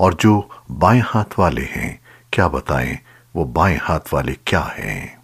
और जो बाएँ हाथ वाले हैं क्या बताएँ वो बाएँ हाथ वाले क्या हैं?